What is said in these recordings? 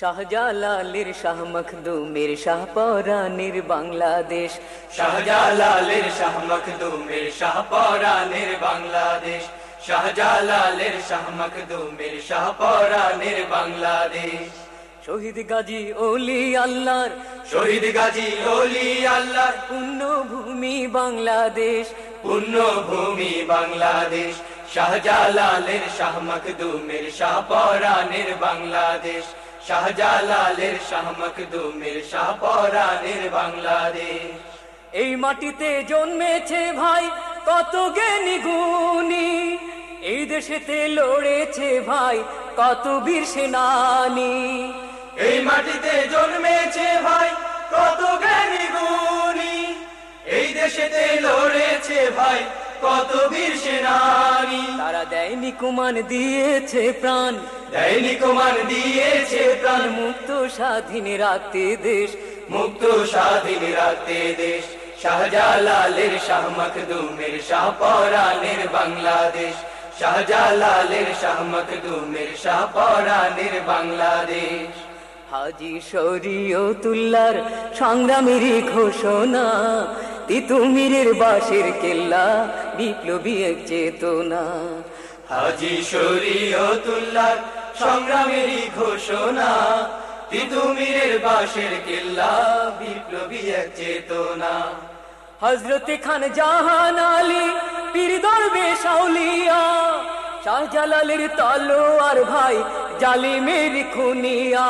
শাহজালালের শাহ মখদুমের শাহ পরানের বাংলাদেশ। শাহজালালের শাহ মখদুমের শাহ পরানের বাংলাদেশ। শাহজালালের শাহ মখদুমের শাহ পরানের বাংলাদেশ। শহীদ গাজী ওলি আল্লাহর শহীদ গাজী ওলি আল্লাহ পুণ্যভূমি বাংলাদেশ। পুণ্য ভূমি বাংলাদেশ। শাহজালালের শাহ মখদুমের শাহ পরানের বাংলাদেশ। শাহজালালের শাহ মখদুমের শাহ পরানের বাংলাদেশ। এই মাটিতে জন্মেছে ভাই কত জ্ঞানী গুণী। এই দেশেতে লড়েছে ভাই কত বীর সেনানী। এই মাটিতে জন্মেছে ভাই কত জ্ঞানী গুণী। এই দেশেতে লড়েছে ভাই কত বীর সেনানী। তারা দেয়নি কুমান দিয়েছে প্রাণ। কুমার দিয়েছে প্রাণ মুক্ত স্বাধীন রাখতে দেশ মুক্ত স্বাধীন রাখতে দেশ শাহজালালের শাহ মখদুমের শাহ পরানের বাংলাদেশ শাহজালালের শাহ মখদুমের শাহ পরানের বাংলাদেশ হাজি শরীয়তুল্লার সংগ্রামেরই ঘোষণা। তিতুমিরের বাসের কেল্লা বিপ্লবী এক চেতনা। হাজি শরীয়তুল্লাহ সংগ্রামেরই ঘোষণা, তিতুমিরের বাসের কেল্লা, বিপ্লবী এক চেতনা। হজরতে খান জাহান আলী, পীর দরবে শাউলিয়া শাহজালালের তলোয়ার ভাই জালিমের খুনিয়া।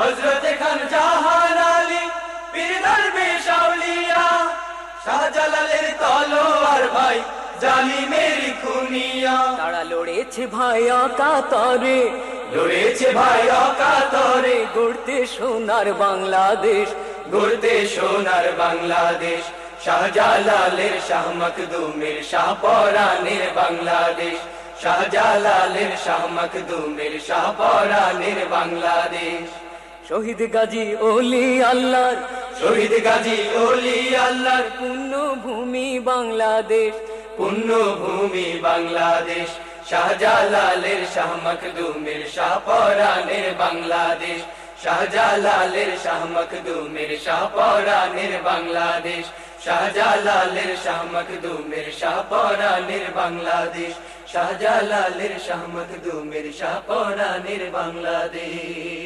হজরত খান জাহান আলী পীরদার বেশাউলিয়া শাহজালালের তলোয়ার ভাই জালিমের খুনিয়া। তারা লড়েছে ভাই কাতরে লড়েছে ভাই অকাতরে। গড়তে সোনার বাংলাদেশ। গড়তে সোনার বাংলাদেশ। শাহজালালের শাহ মখদুমের শাহ পরানের বাংলাদেশ। শাহজালালের শাহ মখদুমের শাহ পরানের বাংলাদেশ। শহীদ গাজী ওলি আল্লাহর। শহীদ গাজী ওলি আল্লাহর। পূর্ণ পুণ্যভূমি বাংলাদেশ। পুণ্য ভূমি বাংলাদেশ। শাহজালালের শাহ মখদুমের শাহ পরানের বাংলাদেশ। শাহজালালের শাহ মখদুমের শাহ পরানের বাংলাদেশ। শাহজালালের শাহ মখদুমের শাহ পরানের বাংলাদেশ। শাহজালালের শাহ মখদুমের শাহ পরানের বাংলাদেশ।